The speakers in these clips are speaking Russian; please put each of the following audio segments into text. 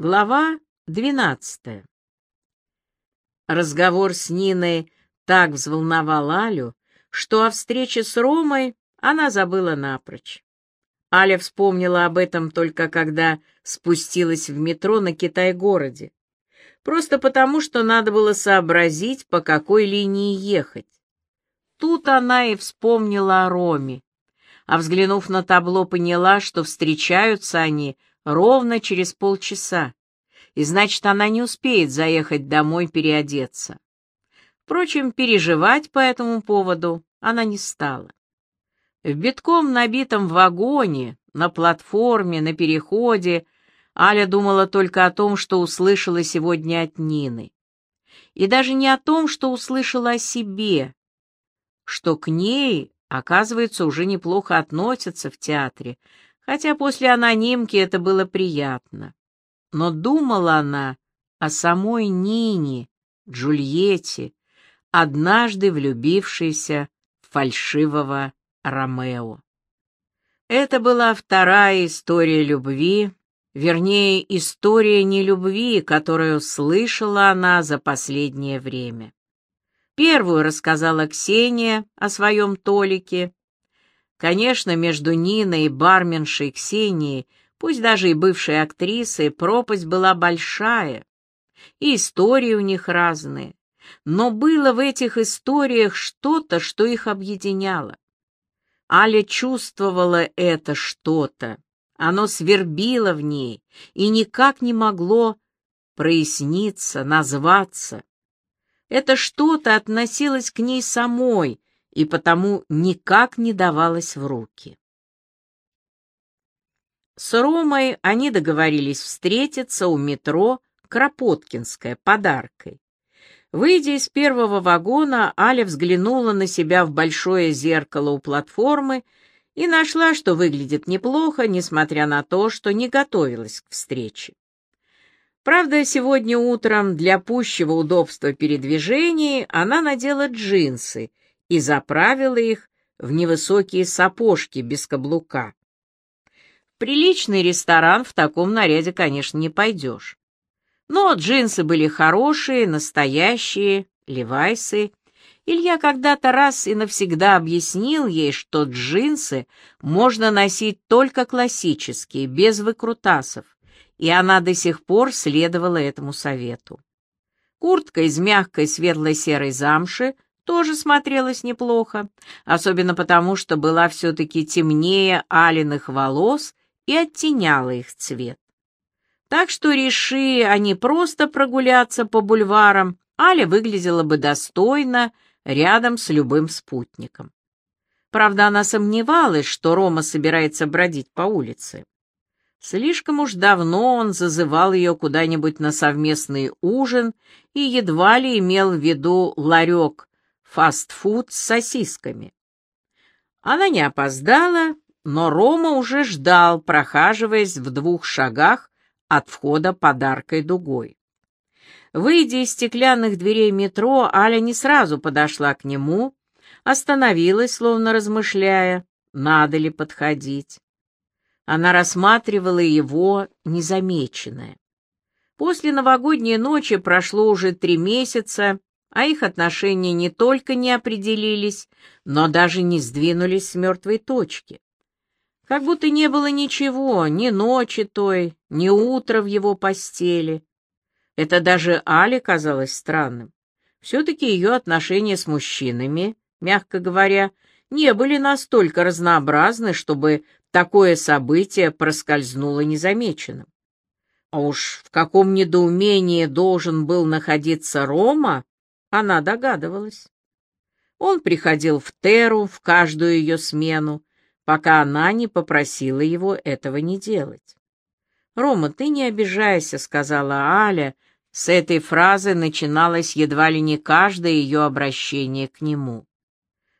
Глава двенадцатая. Разговор с Ниной так взволновал Алю, что о встрече с Ромой она забыла напрочь. Аля вспомнила об этом только когда спустилась в метро на Китай-городе. Просто потому, что надо было сообразить, по какой линии ехать. Тут она и вспомнила о Роме, а взглянув на табло, поняла, что встречаются они ровно через полчаса, и значит, она не успеет заехать домой переодеться. Впрочем, переживать по этому поводу она не стала. В битком набитом вагоне, на платформе, на переходе Аля думала только о том, что услышала сегодня от Нины. И даже не о том, что услышала о себе, что к ней, оказывается, уже неплохо относятся в театре, хотя после анонимки это было приятно. Но думала она о самой Нине, Джульетте, однажды влюбившейся в фальшивого Ромео. Это была вторая история любви, вернее, история нелюбви, которую слышала она за последнее время. Первую рассказала Ксения о своем Толике, Конечно, между Ниной и барменшей Ксенией, пусть даже и бывшей актрисой, пропасть была большая, и истории у них разные. Но было в этих историях что-то, что их объединяло. Аля чувствовала это что-то, оно свербило в ней и никак не могло проясниться, назваться. Это что-то относилось к ней самой, и потому никак не давалось в руки. С Ромой они договорились встретиться у метро Кропоткинская подаркой. Выйдя из первого вагона, Аля взглянула на себя в большое зеркало у платформы и нашла, что выглядит неплохо, несмотря на то, что не готовилась к встрече. Правда, сегодня утром для пущего удобства передвижений она надела джинсы и заправила их в невысокие сапожки без каблука. В приличный ресторан в таком наряде, конечно, не пойдешь. Но джинсы были хорошие, настоящие, левайсы. Илья когда-то раз и навсегда объяснил ей, что джинсы можно носить только классические, без выкрутасов, и она до сих пор следовала этому совету. Куртка из мягкой светло-серой замши — тоже смотрелась неплохо, особенно потому, что была все-таки темнее алиных волос и оттеняла их цвет. Так что, реши они просто прогуляться по бульварам, Аля выглядела бы достойно рядом с любым спутником. Правда, она сомневалась, что Рома собирается бродить по улице. Слишком уж давно он зазывал ее куда-нибудь на совместный ужин и едва ли имел в виду ларек фастфуд с сосисками. Она не опоздала, но Рома уже ждал, прохаживаясь в двух шагах от входа подаркой дугой. Выйдя из стеклянных дверей метро, Аля не сразу подошла к нему, остановилась, словно размышляя, надо ли подходить. Она рассматривала его незамеченное. После новогодней ночи прошло уже три месяца, а их отношения не только не определились, но даже не сдвинулись с мертвой точки. Как будто не было ничего, ни ночи той, ни утра в его постели. Это даже Але казалось странным. Все-таки ее отношения с мужчинами, мягко говоря, не были настолько разнообразны, чтобы такое событие проскользнуло незамеченным. А уж в каком недоумении должен был находиться Рома, она догадывалась. Он приходил в Теру в каждую ее смену, пока она не попросила его этого не делать. «Рома, ты не обижайся», — сказала Аля. С этой фразы начиналось едва ли не каждое ее обращение к нему.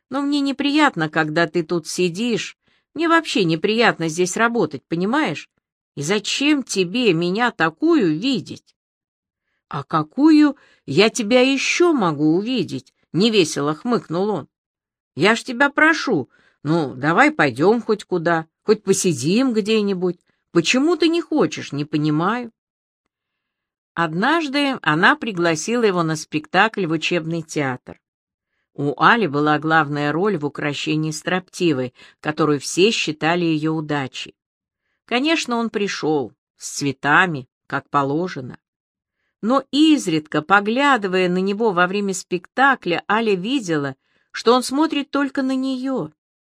«Но мне неприятно, когда ты тут сидишь. Мне вообще неприятно здесь работать, понимаешь? И зачем тебе меня такую видеть?» «А какую я тебя еще могу увидеть?» — невесело хмыкнул он. «Я ж тебя прошу, ну, давай пойдем хоть куда, хоть посидим где-нибудь. Почему ты не хочешь, не понимаю?» Однажды она пригласила его на спектакль в учебный театр. У Али была главная роль в украшении строптивой, которую все считали ее удачей. Конечно, он пришел, с цветами, как положено. Но изредка, поглядывая на него во время спектакля, Аля видела, что он смотрит только на нее,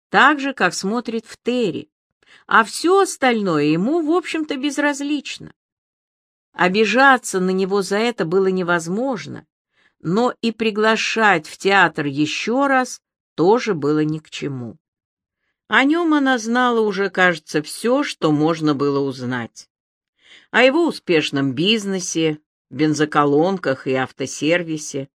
так же, как смотрит в Терри, а все остальное ему, в общем-то, безразлично. Обижаться на него за это было невозможно, но и приглашать в театр еще раз тоже было ни к чему. О нем она знала уже, кажется, все, что можно было узнать. О его успешном бизнесе, бензоколонках и автосервисе,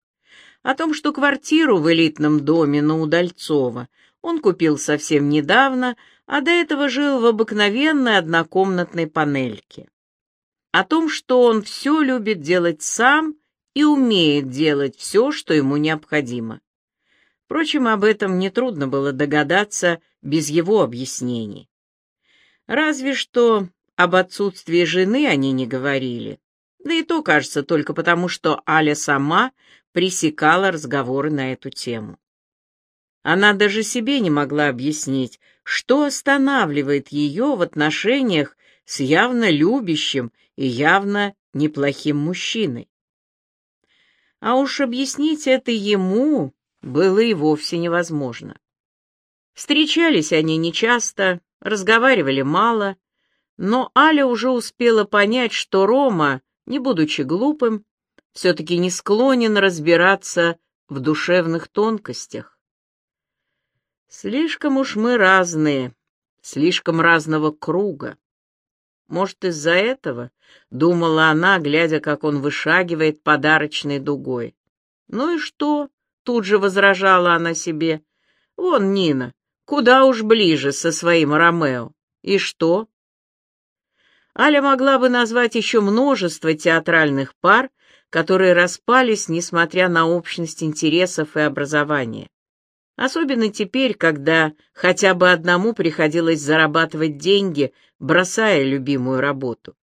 о том, что квартиру в элитном доме на Удальцова он купил совсем недавно, а до этого жил в обыкновенной однокомнатной панельке. О том, что он все любит делать сам и умеет делать все, что ему необходимо. Впрочем, об этом нетрудно было догадаться без его объяснений. Разве что об отсутствии жены они не говорили. Да и то, кажется, только потому, что Аля сама пресекала разговоры на эту тему. Она даже себе не могла объяснить, что останавливает ее в отношениях с явно любящим и явно неплохим мужчиной. А уж объяснить это ему было и вовсе невозможно. Встречались они нечасто, разговаривали мало, но Аля уже успела понять, что Рома, не будучи глупым, все-таки не склонен разбираться в душевных тонкостях. Слишком уж мы разные, слишком разного круга. Может, из-за этого, — думала она, глядя, как он вышагивает подарочной дугой. Ну и что? — тут же возражала она себе. Вон Нина, куда уж ближе со своим Ромео. И что? Аля могла бы назвать еще множество театральных пар, которые распались, несмотря на общность интересов и образования. Особенно теперь, когда хотя бы одному приходилось зарабатывать деньги, бросая любимую работу.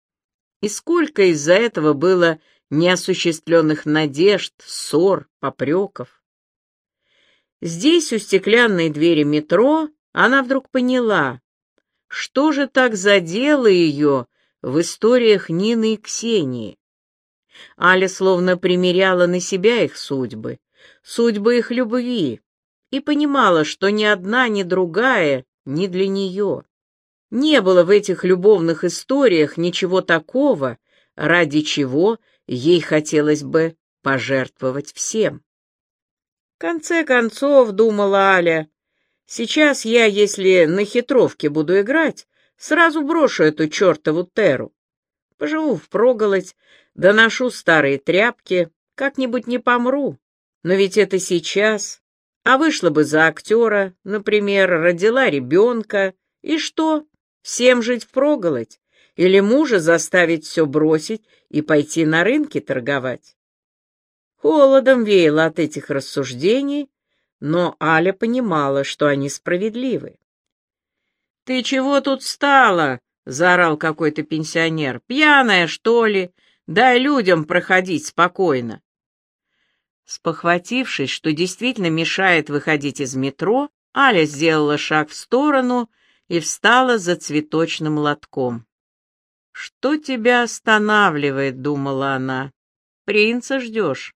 И сколько из-за этого было неосуществленных надежд, ссор, попреков. Здесь, у стеклянной двери метро, она вдруг поняла, что же так задело ее в историях Нины и Ксении. Аля словно примеряла на себя их судьбы, судьбы их любви, и понимала, что ни одна, ни другая не для нее. Не было в этих любовных историях ничего такого, ради чего ей хотелось бы пожертвовать всем. В конце концов, думала Аля, сейчас я, если на хитровке буду играть, сразу брошу эту чертову Теру. Поживу впроголодь, доношу старые тряпки, как-нибудь не помру. Но ведь это сейчас, а вышла бы за актера, например, родила ребенка, и что, всем жить впроголодь? Или мужа заставить все бросить и пойти на рынке торговать? Холодом веяло от этих рассуждений, но Аля понимала, что они справедливы. «Ты чего тут стала?» — заорал какой-то пенсионер. «Пьяная, что ли? Дай людям проходить спокойно». Спохватившись, что действительно мешает выходить из метро, Аля сделала шаг в сторону и встала за цветочным лотком. «Что тебя останавливает?» — думала она. «Принца ждешь?»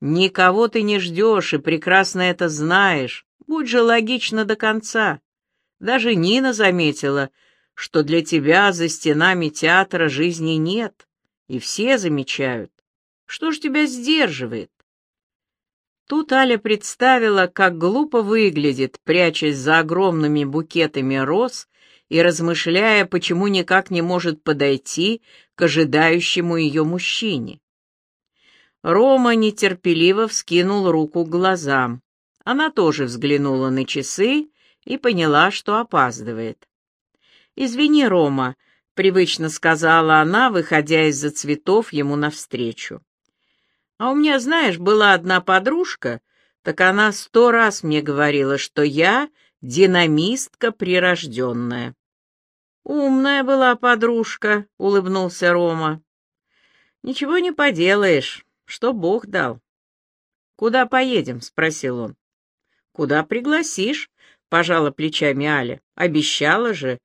«Никого ты не ждешь, и прекрасно это знаешь. Будь же логично до конца. Даже Нина заметила, что для тебя за стенами театра жизни нет, и все замечают. Что ж тебя сдерживает? Тут Аля представила, как глупо выглядит, прячась за огромными букетами роз и размышляя, почему никак не может подойти к ожидающему ее мужчине. Рома нетерпеливо вскинул руку к глазам. Она тоже взглянула на часы и поняла, что опаздывает. «Извини, Рома», — привычно сказала она, выходя из-за цветов ему навстречу. А у меня, знаешь, была одна подружка, так она сто раз мне говорила, что я динамистка прирожденная. «Умная была подружка», — улыбнулся Рома. Ничего не поделаешь, что Бог дал. Куда поедем? спросил он. Куда пригласишь? Пожала плечами Аля. Обещала же,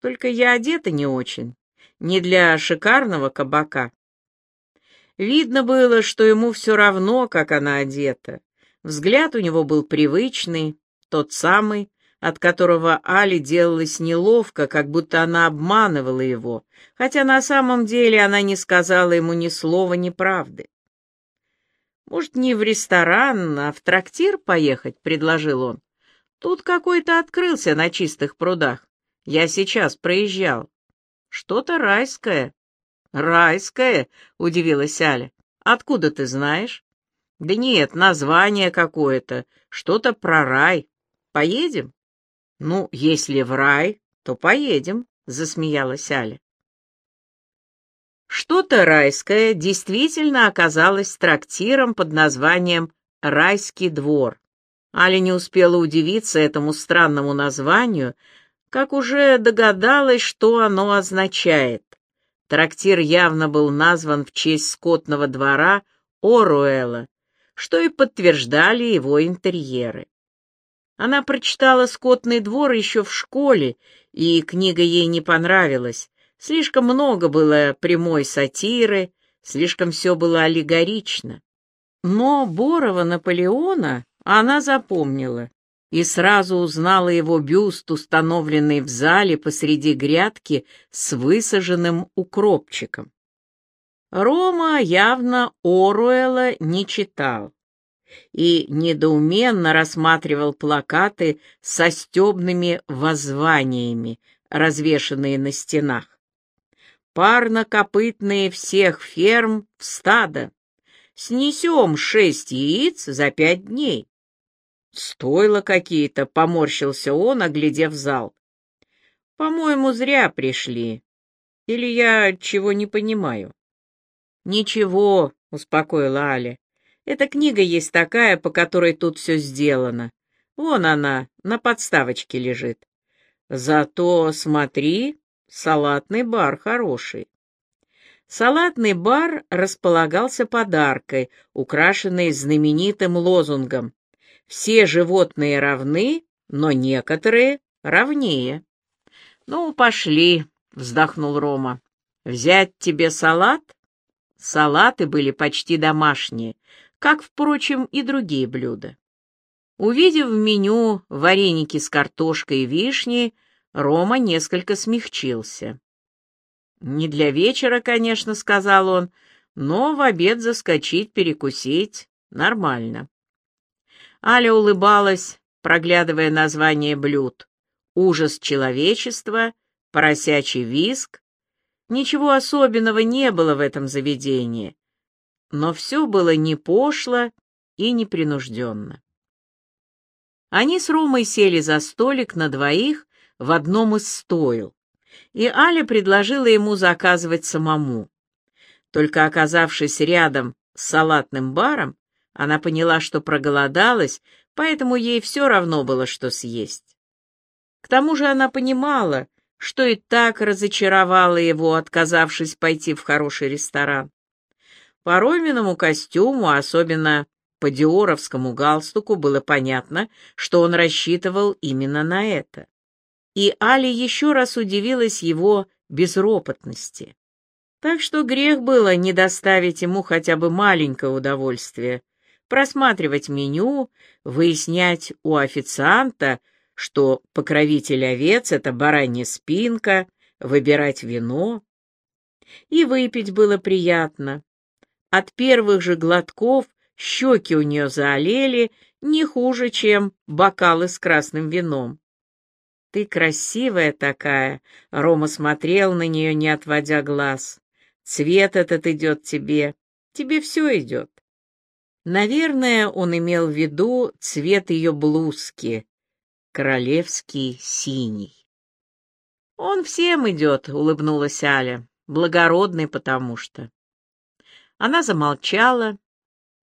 только я одета не очень, не для шикарного кабака. Видно было, что ему все равно, как она одета. Взгляд у него был привычный, тот самый, от которого Али делалось неловко, как будто она обманывала его, хотя на самом деле она не сказала ему ни слова неправды. «Может, не в ресторан, а в трактир поехать?» — предложил он. «Тут какой-то открылся на чистых прудах. Я сейчас проезжал. Что-то райское». «Райское?» — удивилась Аля. «Откуда ты знаешь?» «Да нет, название какое-то, что-то про рай. Поедем?» «Ну, если в рай, то поедем», — засмеялась Аля. Что-то райское действительно оказалось трактиром под названием «Райский двор». Аля не успела удивиться этому странному названию, как уже догадалась, что оно означает. Трактир явно был назван в честь скотного двора Оруэлла, что и подтверждали его интерьеры. Она прочитала «Скотный двор» еще в школе, и книга ей не понравилась. Слишком много было прямой сатиры, слишком все было аллегорично. Но Борова Наполеона она запомнила и сразу узнала его бюст, установленный в зале посреди грядки с высаженным укропчиком. Рома явно Оруэлла не читал и недоуменно рассматривал плакаты со стебными воззваниями, развешанные на стенах. «Парнокопытные всех ферм в стадо! Снесем шесть яиц за пять дней!» «Стоило какие-то», — поморщился он, оглядев зал. «По-моему, зря пришли. Или я чего не понимаю?» «Ничего», — успокоила Аля. Эта книга есть такая, по которой тут все сделано. Вон она, на подставочке лежит. Зато, смотри, салатный бар хороший. Салатный бар располагался подаркой, украшенной знаменитым лозунгом «Все животные равны, но некоторые равнее». «Ну, пошли», — вздохнул Рома. «Взять тебе салат?» Салаты были почти домашние, как, впрочем, и другие блюда. Увидев в меню вареники с картошкой и вишней, Рома несколько смягчился. «Не для вечера, конечно», — сказал он, — «но в обед заскочить, перекусить нормально». Аля улыбалась, проглядывая название блюд. «Ужас человечества», «Поросячий виск». Ничего особенного не было в этом заведении, но все было не пошло и непринужденно. Они с Ромой сели за столик на двоих в одном из стоил, и Аля предложила ему заказывать самому. Только оказавшись рядом с салатным баром, она поняла, что проголодалась, поэтому ей все равно было, что съесть. К тому же она понимала, что и так разочаровала его, отказавшись пойти в хороший ресторан. По Роминому костюму, особенно по диоровскому галстуку, было понятно, что он рассчитывал именно на это. И Али еще раз удивилась его безропотности. Так что грех было не доставить ему хотя бы маленькое удовольствие, просматривать меню, выяснять у официанта, что покровитель овец — это баранья спинка, выбирать вино. И выпить было приятно, от первых же глотков щеки у нее заолели не хуже, чем бокалы с красным вином. «Ты красивая такая!» — Рома смотрел на нее, не отводя глаз. «Цвет этот идет тебе. Тебе все идет». Наверное, он имел в виду цвет ее блузки, королевский синий. «Он всем идет», — улыбнулась Аля, — «благородный потому что». Она замолчала,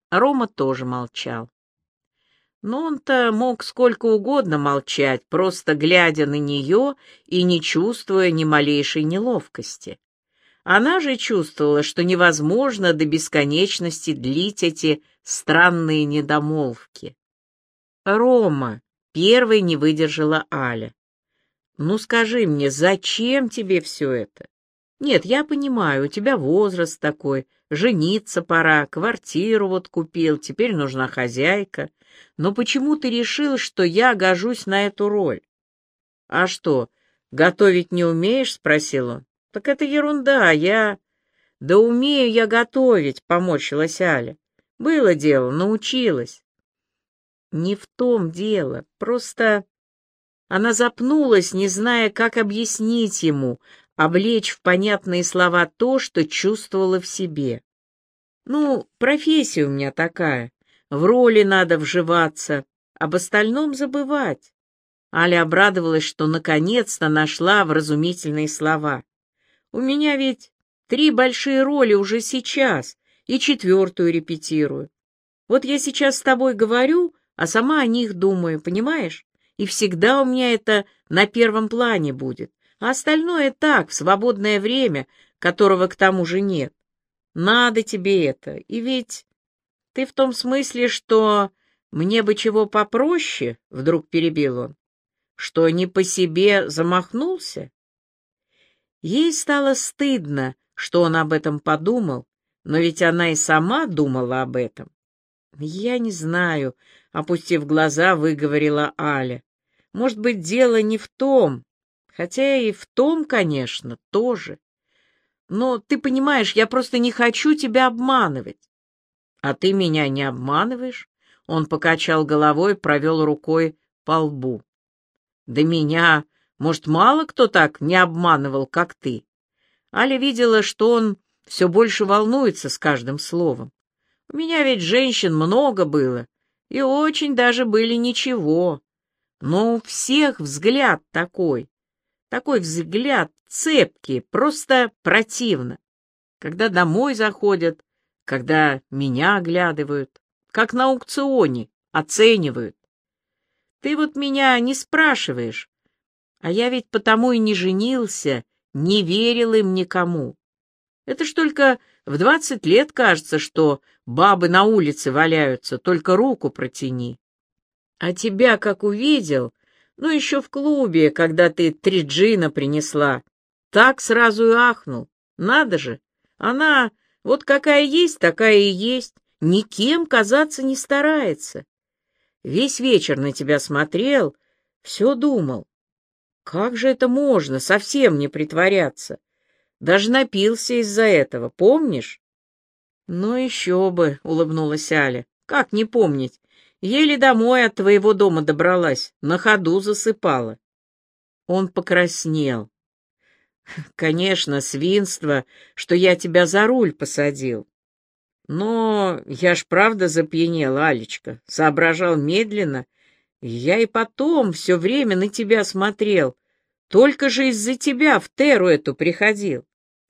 Рома тоже молчал. Но он-то мог сколько угодно молчать, просто глядя на нее и не чувствуя ни малейшей неловкости. Она же чувствовала, что невозможно до бесконечности длить эти странные недомолвки. «Рома!» — первой не выдержала Аля. «Ну скажи мне, зачем тебе все это? Нет, я понимаю, у тебя возраст такой, жениться пора, квартиру вот купил, теперь нужна хозяйка. Но почему ты решил, что я гожусь на эту роль?» «А что, готовить не умеешь?» — спросил он. «Так это ерунда, я...» «Да умею я готовить», — поморщилась Аля. «Было дело, научилась». «Не в том дело, просто...» Она запнулась, не зная, как объяснить ему, облечь в понятные слова то, что чувствовала в себе. «Ну, профессия у меня такая, в роли надо вживаться, об остальном забывать». Аля обрадовалась, что наконец-то нашла вразумительные слова. У меня ведь три большие роли уже сейчас, и четвертую репетирую. Вот я сейчас с тобой говорю, а сама о них думаю, понимаешь? И всегда у меня это на первом плане будет, а остальное так, в свободное время, которого к тому же нет. Надо тебе это, и ведь... Ты в том смысле, что мне бы чего попроще, — вдруг перебил он, — что не по себе замахнулся? Ей стало стыдно, что он об этом подумал, но ведь она и сама думала об этом. «Я не знаю», — опустив глаза, выговорила Аля. «Может быть, дело не в том, хотя и в том, конечно, тоже. Но ты понимаешь, я просто не хочу тебя обманывать». «А ты меня не обманываешь?» Он покачал головой, провел рукой по лбу. «Да меня может, мало кто так не обманывал, как ты? Аля видела, что он все больше волнуется с каждым словом. У меня ведь женщин много было, и очень даже были ничего. Но у всех взгляд такой, такой взгляд цепкий, просто противно. Когда домой заходят, когда меня оглядывают, как на аукционе, оценивают. Ты вот меня не спрашиваешь, а я ведь потому и не женился, не верил им никому. Это ж только в двадцать лет кажется, что бабы на улице валяются, только руку протяни. А тебя как увидел, ну еще в клубе, когда ты три джина принесла, так сразу и ахнул. Надо же, она вот какая есть, такая и есть, никем казаться не старается. Весь вечер на тебя смотрел, все думал. Как же это можно, совсем не притворяться? Даже напился из-за этого, помнишь? Ну еще бы, улыбнулась Аля. Как не помнить? Еле домой от твоего дома добралась, на ходу засыпала. Он покраснел. Конечно, свинство, что я тебя за руль посадил. Но я ж правда запьянел, Алечка, соображал медленно я и потом все время на тебя смотрел. Только же из-за тебя в Теру эту приходил.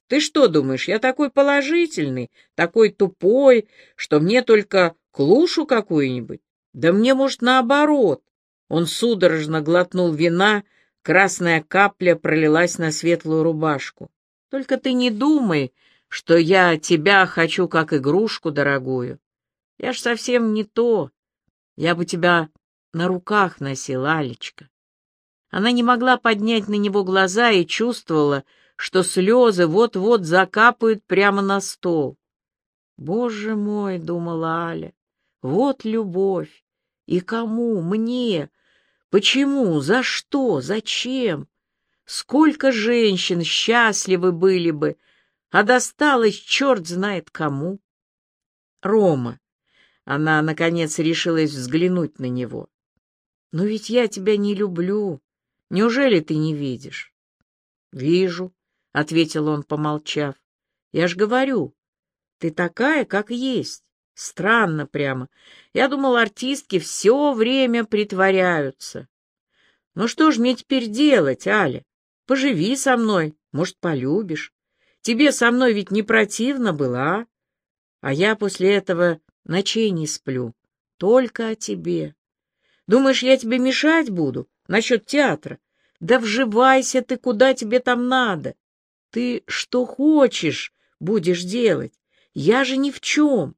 Ты что думаешь, я такой положительный, такой тупой, что мне только клушу какую-нибудь? Да мне, может, наоборот. Он судорожно глотнул вина, красная капля пролилась на светлую рубашку. Только ты не думай, что я тебя хочу как игрушку дорогую. Я ж совсем не то. Я бы тебя на руках носила Алечка. Она не могла поднять на него глаза и чувствовала, что слезы вот-вот закапают прямо на стол. «Боже мой!» — думала Аля. «Вот любовь! И кому? Мне? Почему? За что? Зачем? Сколько женщин счастливы были бы, а досталось черт знает кому!» «Рома!» Она, наконец, решилась взглянуть на него. Но ведь я тебя не люблю. Неужели ты не видишь? Вижу, — ответил он, помолчав. Я ж говорю, ты такая, как есть. Странно прямо. Я думал, артистки все время притворяются. Ну что ж мне теперь делать, Аля? Поживи со мной, может, полюбишь. Тебе со мной ведь не противно было, а? А я после этого ночей не сплю. Только о тебе. Думаешь, я тебе мешать буду насчет театра? Да вживайся ты, куда тебе там надо. Ты что хочешь будешь делать? Я же ни в чем.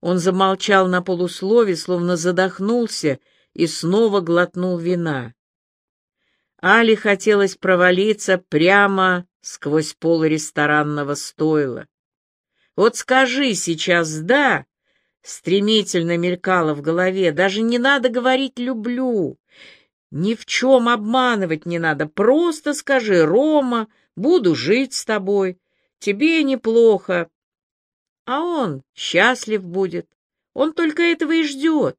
Он замолчал на полуслове, словно задохнулся, и снова глотнул вина. Али хотелось провалиться прямо сквозь пол ресторанного стойла. «Вот скажи сейчас «да», — стремительно мелькало в голове, «даже не надо говорить «люблю», ни в чем обманывать не надо, просто скажи «Рома, буду жить с тобой, тебе неплохо». А он счастлив будет, он только этого и ждет.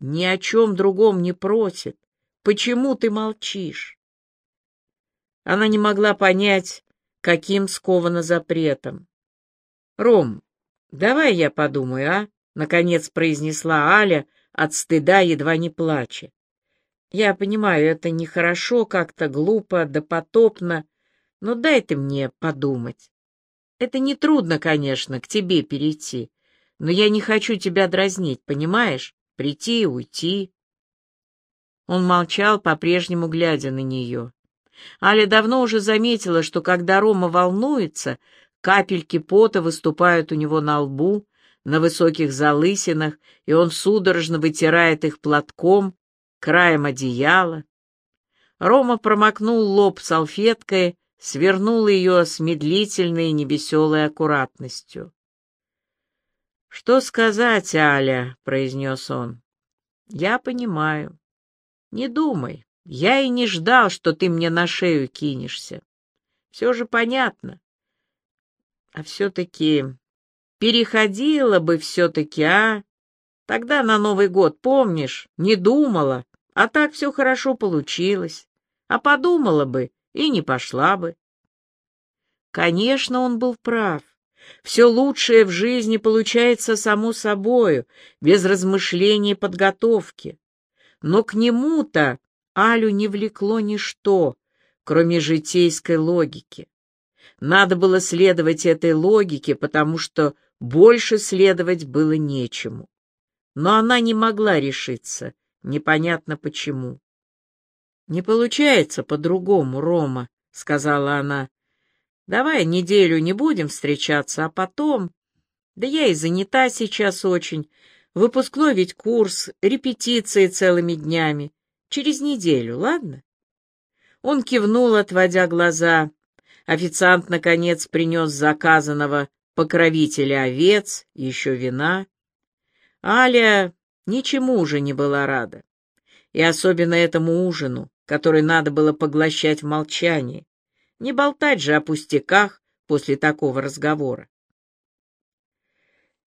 Ни о чем другом не просит. Почему ты молчишь? Она не могла понять, каким сковано запретом. «Ром, давай я подумаю, а?» — наконец произнесла Аля, от стыда едва не плача. «Я понимаю, это нехорошо, как-то глупо, допотопно, но дай ты мне подумать. Это нетрудно, конечно, к тебе перейти, но я не хочу тебя дразнить, понимаешь? Прийти и уйти». Он молчал, по-прежнему глядя на нее. Аля давно уже заметила, что когда Рома волнуется, капельки пота выступают у него на лбу, на высоких залысинах, и он судорожно вытирает их платком, краем одеяла. Рома промокнул лоб салфеткой, свернул ее с медлительной невеселой аккуратностью. «Что сказать, Аля?» — произнес он. «Я понимаю. Не думай. Я и не ждал, что ты мне на шею кинешься. Все же понятно. А все-таки переходила бы все-таки, а? Тогда на Новый год, помнишь, не думала, а так все хорошо получилось. А подумала бы и не пошла бы. Конечно, он был прав. Все лучшее в жизни получается само собою, без размышлений и подготовки. Но к нему-то Алю не влекло ничто, кроме житейской логики. Надо было следовать этой логике, потому что больше следовать было нечему. Но она не могла решиться, непонятно почему. «Не получается по-другому, Рома», — сказала она. «Давай неделю не будем встречаться, а потом...» «Да я и занята сейчас очень. Выпускной ведь курс, репетиции целыми днями. Через неделю, ладно?» Он кивнул, отводя глаза. Официант, наконец, принес заказанного покровителя овец, еще вина. Аля ничему уже не была рада. И особенно этому ужину, который надо было поглощать в молчании. Не болтать же о пустяках после такого разговора.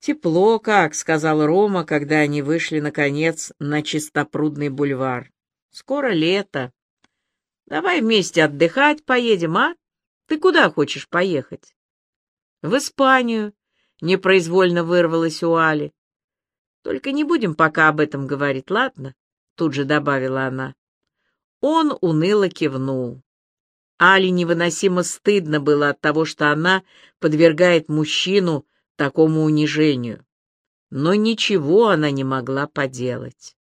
«Тепло как», — сказал Рома, когда они вышли, наконец, на чистопрудный бульвар. «Скоро лето. Давай вместе отдыхать поедем, а? Ты куда хочешь поехать?» «В Испанию», — непроизвольно вырвалась у Али. «Только не будем пока об этом говорить, ладно?» — тут же добавила она. Он уныло кивнул. Али невыносимо стыдно было от того, что она подвергает мужчину такому унижению. Но ничего она не могла поделать.